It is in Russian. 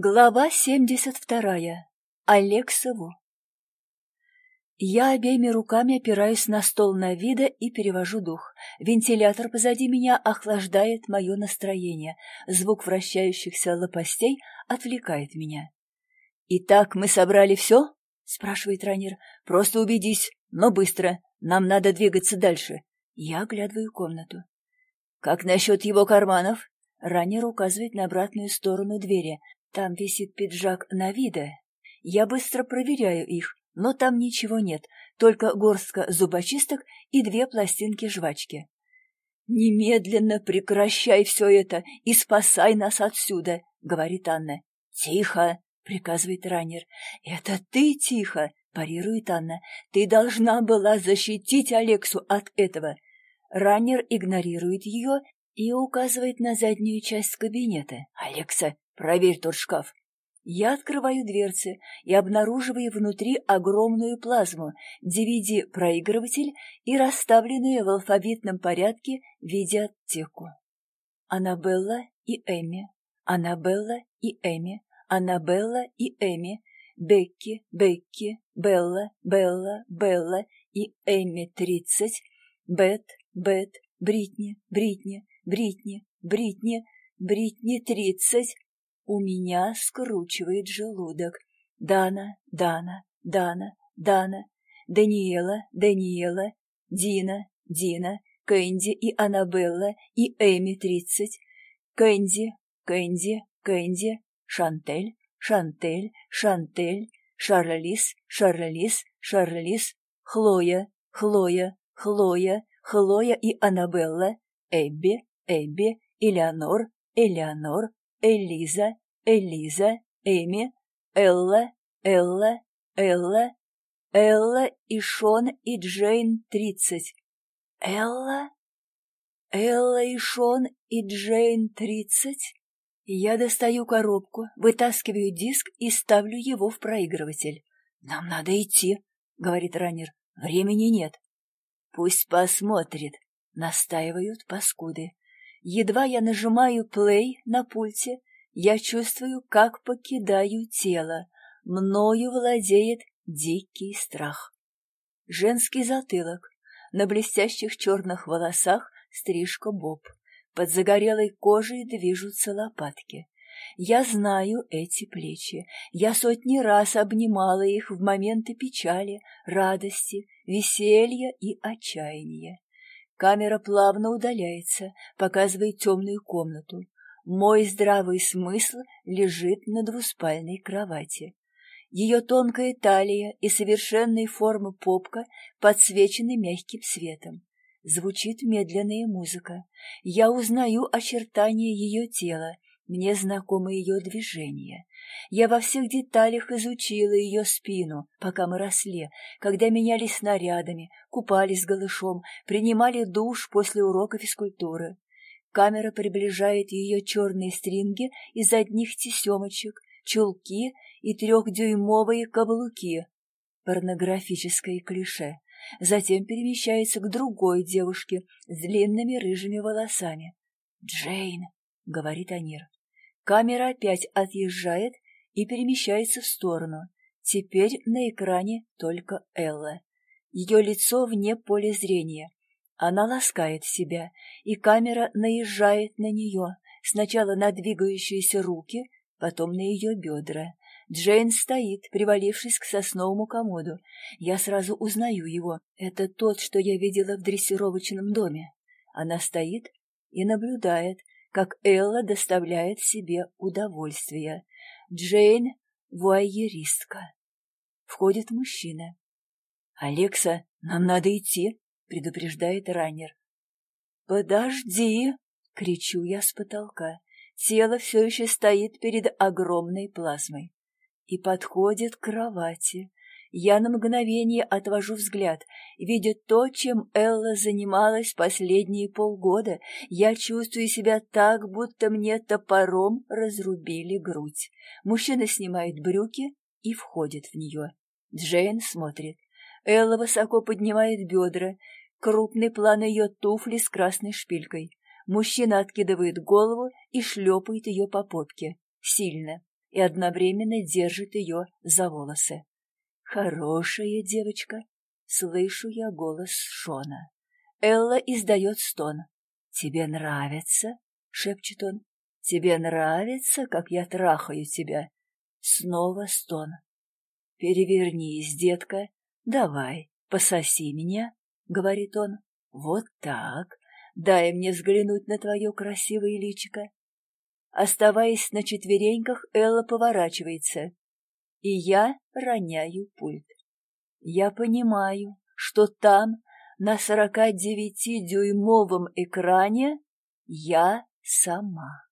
Глава 72. Алексову. Я обеими руками опираюсь на стол на вида и перевожу дух. Вентилятор позади меня охлаждает мое настроение. Звук вращающихся лопастей отвлекает меня. «Итак, мы собрали все?» — спрашивает раннер. «Просто убедись, но быстро. Нам надо двигаться дальше». Я оглядываю комнату. «Как насчет его карманов?» Раннер указывает на обратную сторону двери. Там висит пиджак на вида. Я быстро проверяю их, но там ничего нет, только горстка зубочисток и две пластинки жвачки. «Немедленно прекращай все это и спасай нас отсюда», — говорит Анна. «Тихо», — приказывает раннер. «Это ты тихо», — парирует Анна. «Ты должна была защитить Алексу от этого». Раннер игнорирует ее и указывает на заднюю часть кабинета. «Алекса, Проверь тот шкаф. Я открываю дверцы и обнаруживаю внутри огромную плазму, DVD-проигрыватель и расставленные в алфавитном порядке видеотеку. Аннабелла и Эми, Аннабелла и Эми, Аннабелла и Эми, Бекки, Бекки, Белла, Белла, Белла и Эми 30, Бет, Бет, Бритни, Бритни, Бритни, Бритни, Бритни 30, у меня скручивает желудок. Дана, Дана, Дана, Дана, Даниэла, Даниэла, Дина, Дина, Кэнди и Аннабелла и Эми тридцать, Кэнди, Кэнди, Кэнди, Шантель, Шантель, Шантель, Шарлиз, Шарлиз, Шарлиз, Хлоя, Хлоя, Хлоя, Хлоя и Аннабелла, Эбби, Эбби, Элеонор, Элеонор, Элиза, Элиза, Эми, Элла, Элла, Элла, Элла и Шон и Джейн тридцать. Элла? Элла и Шон и Джейн тридцать? Я достаю коробку, вытаскиваю диск и ставлю его в проигрыватель. «Нам надо идти», — говорит раннер. «Времени нет». «Пусть посмотрит», — настаивают паскуды. Едва я нажимаю плей на пульте, я чувствую, как покидаю тело. Мною владеет дикий страх. Женский затылок. На блестящих черных волосах стрижка боб. Под загорелой кожей движутся лопатки. Я знаю эти плечи. Я сотни раз обнимала их в моменты печали, радости, веселья и отчаяния. Камера плавно удаляется, показывая темную комнату. Мой здравый смысл лежит на двуспальной кровати. Ее тонкая талия и совершенной формы попка подсвечены мягким светом. Звучит медленная музыка. Я узнаю очертания ее тела, мне знакомы ее движения. Я во всех деталях изучила ее спину, пока мы росли, когда менялись снарядами, купались голышом, принимали душ после урока физкультуры. Камера приближает ее черные стринги из одних тесемочек, чулки и трехдюймовые каблуки. Порнографическое клише. Затем перемещается к другой девушке с длинными рыжими волосами. «Джейн», — говорит Анир. Камера опять отъезжает и перемещается в сторону. Теперь на экране только Элла. Ее лицо вне поля зрения. Она ласкает себя, и камера наезжает на нее, сначала на двигающиеся руки, потом на ее бедра. Джейн стоит, привалившись к сосновому комоду. Я сразу узнаю его. Это тот, что я видела в дрессировочном доме. Она стоит и наблюдает, как Элла доставляет себе удовольствие. Джейн — вуайеристка. Входит мужчина. «Алекса, нам надо идти», — предупреждает раннер. «Подожди!» — кричу я с потолка. Тело все еще стоит перед огромной плазмой и подходит к кровати. Я на мгновение отвожу взгляд. Видя то, чем Элла занималась последние полгода, я чувствую себя так, будто мне топором разрубили грудь. Мужчина снимает брюки и входит в нее. Джейн смотрит. Элла высоко поднимает бедра. Крупный план ее туфли с красной шпилькой. Мужчина откидывает голову и шлепает ее по попке. Сильно. и одновременно держит ее за волосы. «Хорошая девочка!» — слышу я голос Шона. Элла издает стон. «Тебе нравится?» — шепчет он. «Тебе нравится, как я трахаю тебя?» Снова стон. «Перевернись, детка. Давай, пососи меня», — говорит он. «Вот так. Дай мне взглянуть на твое красивое личико». Оставаясь на четвереньках, Элла поворачивается, и я роняю пульт. Я понимаю, что там, на 49-дюймовом экране, я сама.